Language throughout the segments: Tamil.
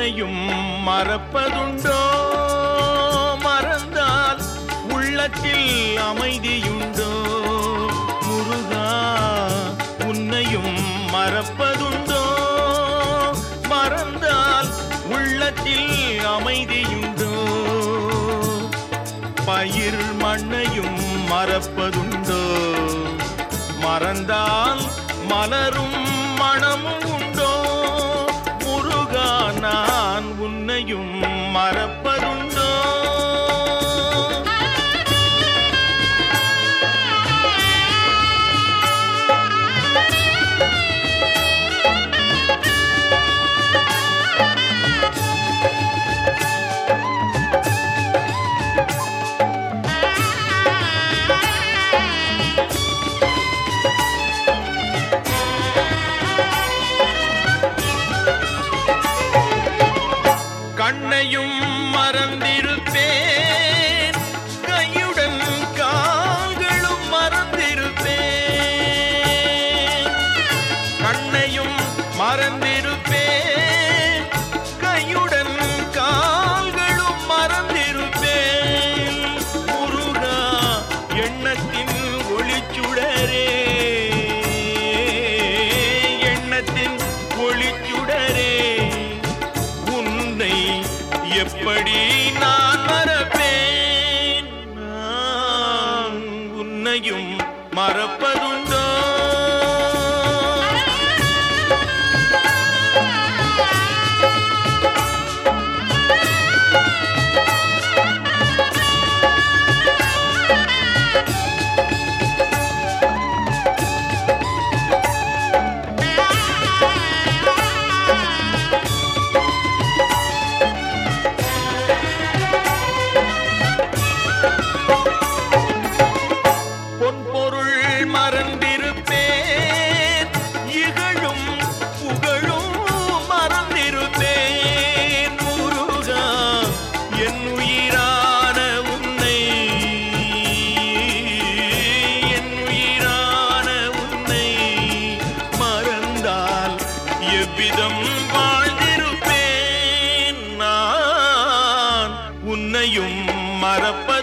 உன்னையும் மறப்பதுண்டோ? மறந்தால் உள்ளத்தில் அமைதியுண்டோ? முருகா உன்னையும் மறப்பதுண்டோ? மறந்தால் உள்ளத்தில் அமைதியுண்டோ? பயிர் மண்ணையும் மறப்பதுண்டோ? மறந்தால் மலரும் மறந்திருப்பேன். கையுடன் கால்களும் மறந்திருப்பேன். முருகா எண்ணத்தின் ஒளிச்சுடரே. எண்ணத்தின் ஒளிச்சுடரே. உன்னை எப்படி நான் மறப்பேன்? நான் உன்னையும் எவ்விதம் வாழ்ந்திருப்பேன் நான். உன்னையும் மறப்ப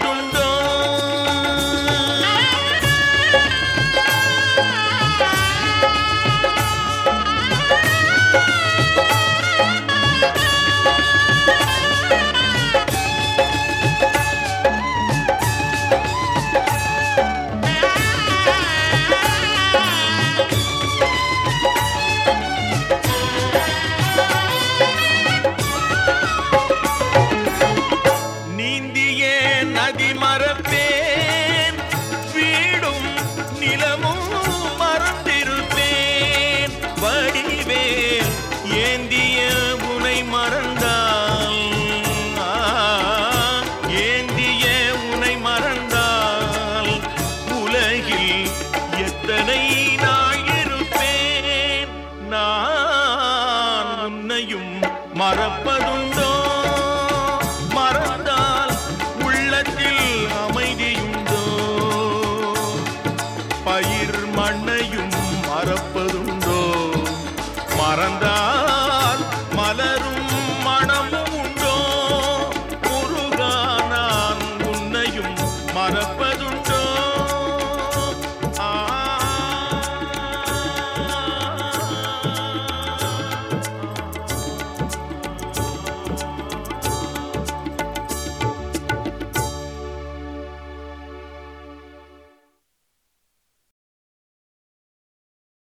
பயிர் மண்ணையும் மறப்பதுண்டோ மறந்த